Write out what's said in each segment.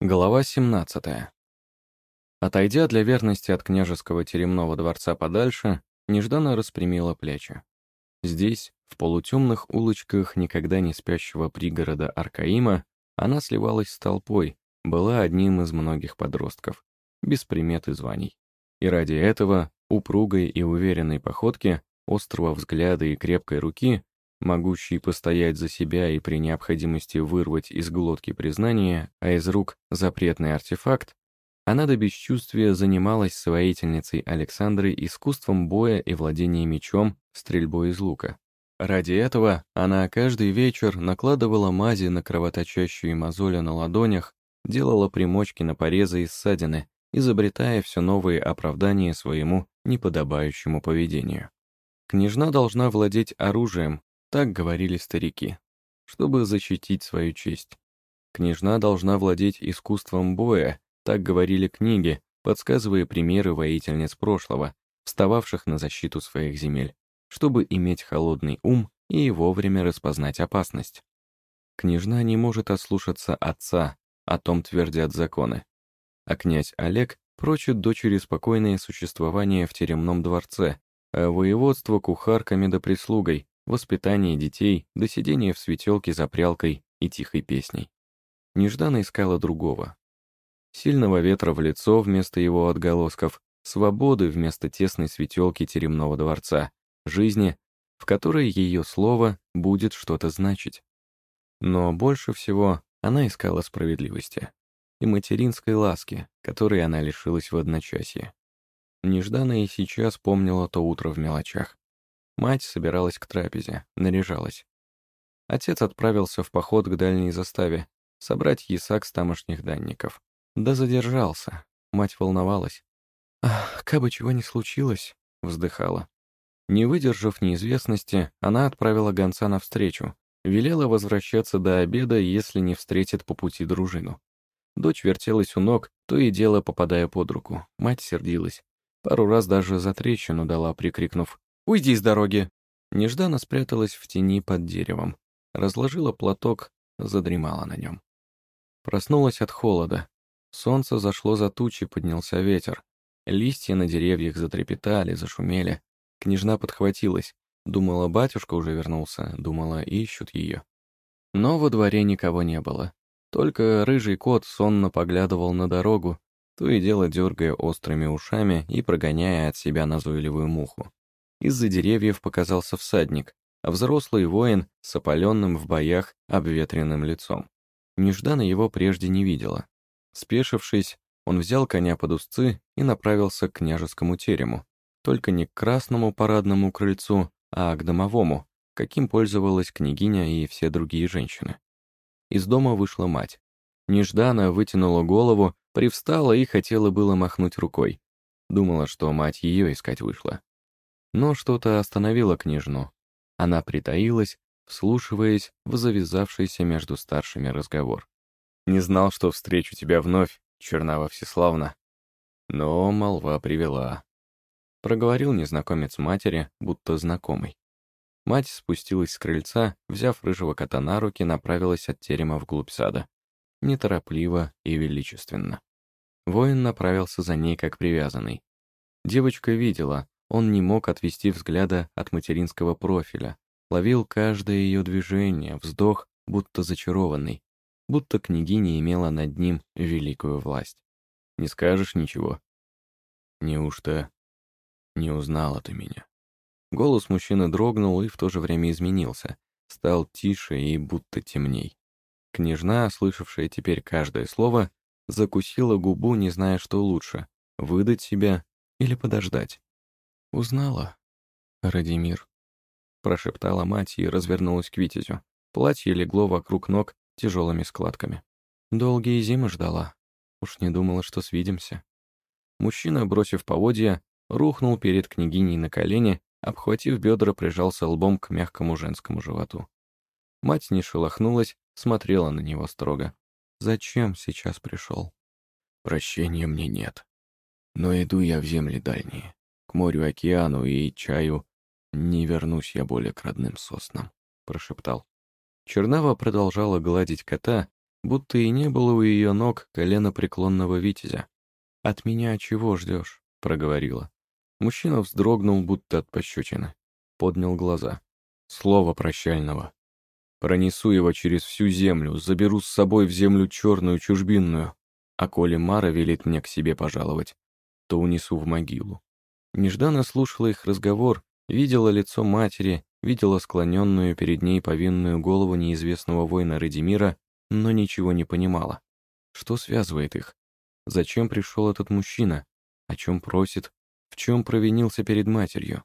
Глава 17. Отойдя для верности от княжеского теремного дворца подальше, нежданно распрямила плечи. Здесь, в полутемных улочках никогда не спящего пригорода Аркаима, она сливалась с толпой, была одним из многих подростков, без примет и званий. И ради этого, упругой и уверенной походки, острого взгляда и крепкой руки, могущий постоять за себя и при необходимости вырвать из глотки признание, а из рук запретный артефакт, она до бесчувствия занималась с Александрой искусством боя и владения мечом, стрельбой из лука. Ради этого она каждый вечер накладывала мази на кровоточащие мозоли на ладонях, делала примочки на порезы и ссадины, изобретая все новые оправдания своему неподобающему поведению. Княжна должна владеть оружием, так говорили старики, чтобы защитить свою честь. Княжна должна владеть искусством боя, так говорили книги, подсказывая примеры воительниц прошлого, встававших на защиту своих земель, чтобы иметь холодный ум и вовремя распознать опасность. Княжна не может ослушаться отца, о том твердят законы. А князь Олег прочит дочери спокойное существование в теремном дворце, а воеводство кухарками да прислугой, воспитание детей до сидения в светелке за прялкой и тихой песней. Нежданно искала другого. Сильного ветра в лицо вместо его отголосков, свободы вместо тесной светелки теремного дворца, жизни, в которой ее слово будет что-то значить. Но больше всего она искала справедливости и материнской ласки, которой она лишилась в одночасье. Нежданно и сейчас помнила то утро в мелочах. Мать собиралась к трапезе, наряжалась. Отец отправился в поход к дальней заставе, собрать ясак с тамошних данников. Да задержался. Мать волновалась. «Ах, бы чего не случилось», — вздыхала. Не выдержав неизвестности, она отправила гонца навстречу, велела возвращаться до обеда, если не встретит по пути дружину. Дочь вертелась у ног, то и дело попадая под руку. Мать сердилась. Пару раз даже за трещину дала, прикрикнув Уйди с дороги!» Нежданно спряталась в тени под деревом, разложила платок, задремала на нем. Проснулась от холода. Солнце зашло за тучи, поднялся ветер. Листья на деревьях затрепетали, зашумели. Княжна подхватилась. Думала, батюшка уже вернулся, думала, ищут ее. Но во дворе никого не было. Только рыжий кот сонно поглядывал на дорогу, то и дело дергая острыми ушами и прогоняя от себя назойливую муху. Из-за деревьев показался всадник, а взрослый воин с опаленным в боях обветренным лицом. Нежданно его прежде не видела. Спешившись, он взял коня под узцы и направился к княжескому терему, только не к красному парадному крыльцу, а к домовому, каким пользовалась княгиня и все другие женщины. Из дома вышла мать. Нежданно вытянула голову, привстала и хотела было махнуть рукой. Думала, что мать ее искать вышла. Но что-то остановило княжну. Она притаилась, вслушиваясь в завязавшийся между старшими разговор. «Не знал, что встречу тебя вновь, Чернава Всеславна». Но молва привела. Проговорил незнакомец матери, будто знакомый. Мать спустилась с крыльца, взяв рыжего кота на руки, направилась от терема вглубь сада. Неторопливо и величественно. Воин направился за ней, как привязанный. Девочка видела, он не мог отвести взгляда от материнского профиля, ловил каждое ее движение, вздох, будто зачарованный, будто княгиня имела над ним великую власть. «Не скажешь ничего?» «Неужто не узнала ты меня?» Голос мужчины дрогнул и в то же время изменился, стал тише и будто темней. Княжна, слышавшая теперь каждое слово, закусила губу, не зная, что лучше — выдать себя или подождать. «Узнала, Радимир», — прошептала мать и развернулась к Витязю. Платье легло вокруг ног тяжелыми складками. Долгие зимы ждала. Уж не думала, что свидимся. Мужчина, бросив поводья, рухнул перед княгиней на колени, обхватив бедра, прижался лбом к мягкому женскому животу. Мать не шелохнулась, смотрела на него строго. «Зачем сейчас пришел?» «Прощения мне нет. Но иду я в земли дальние к морю, океану и чаю. Не вернусь я более к родным соснам», — прошептал. Чернава продолжала гладить кота, будто и не было у ее ног колена преклонного витязя. «От меня чего ждешь?» — проговорила. Мужчина вздрогнул, будто от пощечины. Поднял глаза. Слово прощального. Пронесу его через всю землю, заберу с собой в землю черную чужбинную, а коли Мара велит мне к себе пожаловать, то унесу в могилу. Нежданно слушала их разговор, видела лицо матери, видела склоненную перед ней повинную голову неизвестного воина Радимира, но ничего не понимала. Что связывает их? Зачем пришел этот мужчина? О чем просит? В чем провинился перед матерью?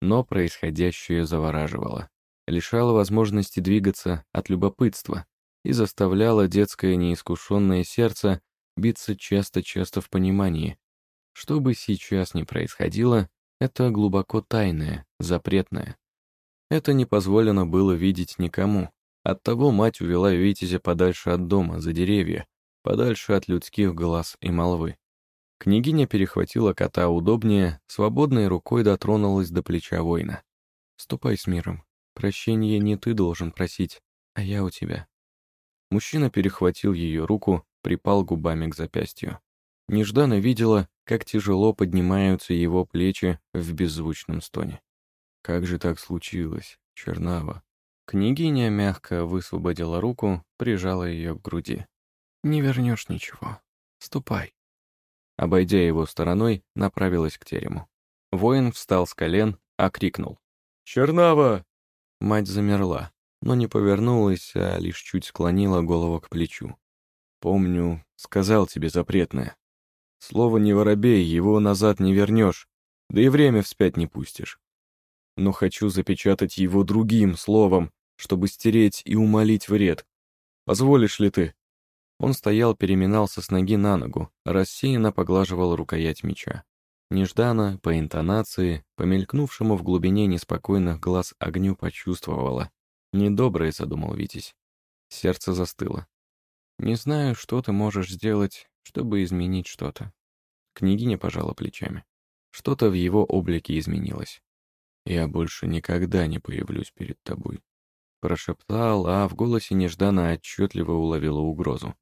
Но происходящее завораживало лишала возможности двигаться от любопытства и заставляла детское неискушенное сердце биться часто-часто в понимании. Что бы сейчас ни происходило, это глубоко тайное, запретное. Это не позволено было видеть никому. Оттого мать увела Витязя подальше от дома, за деревья, подальше от людских глаз и молвы. Княгиня перехватила кота удобнее, свободной рукой дотронулась до плеча воина. «Ступай с миром, Прощения не ты должен просить, а я у тебя». Мужчина перехватил ее руку, припал губами к запястью. Нежданно видела, как тяжело поднимаются его плечи в беззвучном стоне. Как же так случилось, Чернава? Княгиня мягко высвободила руку, прижала ее к груди. «Не вернешь ничего. Ступай». Обойдя его стороной, направилась к терему. Воин встал с колен, окрикнул. «Чернава, Мать замерла, но не повернулась, а лишь чуть склонила голову к плечу. «Помню, сказал тебе запретное. Слово не воробей, его назад не вернешь, да и время вспять не пустишь. Но хочу запечатать его другим словом, чтобы стереть и умолить вред. Позволишь ли ты?» Он стоял, переминался с ноги на ногу, рассеянно поглаживал рукоять меча. Нежданно, по интонации, по мелькнувшему в глубине неспокойных глаз огню почувствовала. Недоброе задумал Витязь. Сердце застыло. «Не знаю, что ты можешь сделать, чтобы изменить что-то». Княгиня пожала плечами. Что-то в его облике изменилось. «Я больше никогда не появлюсь перед тобой», — прошептал, а в голосе нежданно отчетливо уловила угрозу.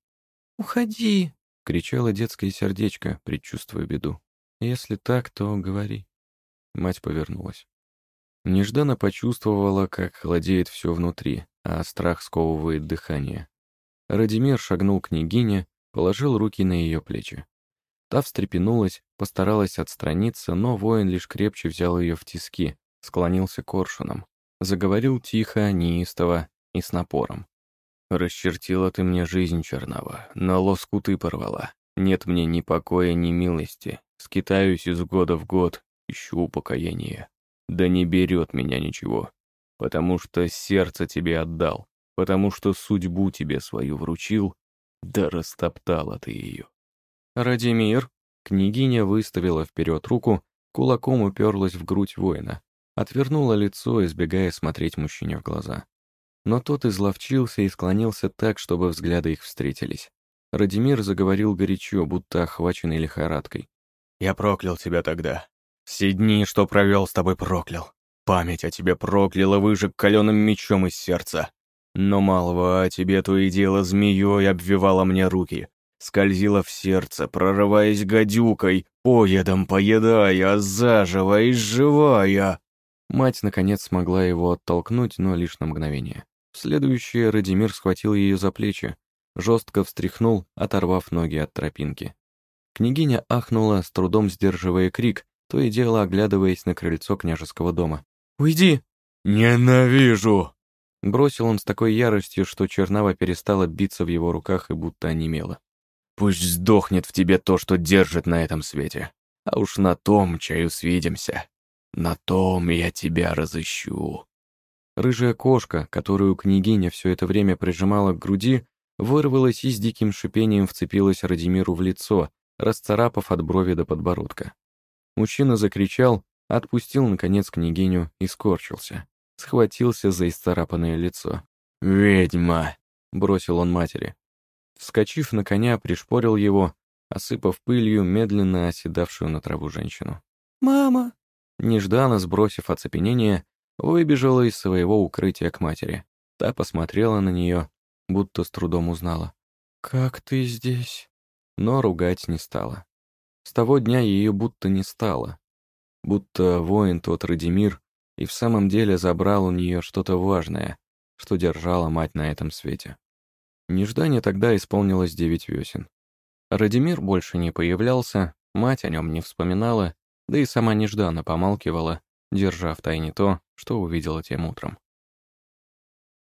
«Уходи!» — кричало детское сердечко, предчувствуя беду. Если так, то говори. Мать повернулась. Нежданно почувствовала, как холодеет все внутри, а страх сковывает дыхание. Радимир шагнул к княгине, положил руки на ее плечи. Та встрепенулась, постаралась отстраниться, но воин лишь крепче взял ее в тиски, склонился коршуном. Заговорил тихо, неистово и с напором. «Расчертила ты мне жизнь, Чернова, на лоскуты порвала. Нет мне ни покоя, ни милости. Скитаюсь из года в год, ищу упокоения. Да не берет меня ничего, потому что сердце тебе отдал, потому что судьбу тебе свою вручил, да растоптала ты ее. Радимир, княгиня выставила вперед руку, кулаком уперлась в грудь воина, отвернула лицо, избегая смотреть мужчине в глаза. Но тот изловчился и склонился так, чтобы взгляды их встретились. Радимир заговорил горячо, будто охваченный лихорадкой. Я проклял тебя тогда. Все дни, что провел с тобой, проклял. Память о тебе прокляла, выжег каленым мечом из сердца. Но малого о тебе то и дело змеей обвивала мне руки, скользила в сердце, прорываясь гадюкой, поедом поедая, заживо изживая. Мать, наконец, смогла его оттолкнуть, но лишь на мгновение. В следующее Радимир схватил ее за плечи, жестко встряхнул, оторвав ноги от тропинки. Княгиня ахнула, с трудом сдерживая крик, то и дело оглядываясь на крыльцо княжеского дома. «Уйди!» «Ненавижу!» Бросил он с такой яростью, что чернава перестала биться в его руках и будто онемела. «Пусть сдохнет в тебе то, что держит на этом свете. А уж на том, чаю свидимся. На том я тебя разыщу». Рыжая кошка, которую княгиня все это время прижимала к груди, вырвалась и с диким шипением вцепилась Радимиру в лицо, расцарапав от брови до подбородка. Мужчина закричал, отпустил, наконец, княгиню и скорчился. Схватился за исцарапанное лицо. «Ведьма!» — бросил он матери. Вскочив на коня, пришпорил его, осыпав пылью медленно оседавшую на траву женщину. «Мама!» Нежданно, сбросив оцепенение, выбежала из своего укрытия к матери. Та посмотрела на нее, будто с трудом узнала. «Как ты здесь?» Но ругать не стала. С того дня ее будто не стало. Будто воин тот Радимир и в самом деле забрал у нее что-то важное, что держала мать на этом свете. Неждане тогда исполнилось девять весен. Радимир больше не появлялся, мать о нем не вспоминала, да и сама Неждана помалкивала, держа в тайне то, что увидела тем утром.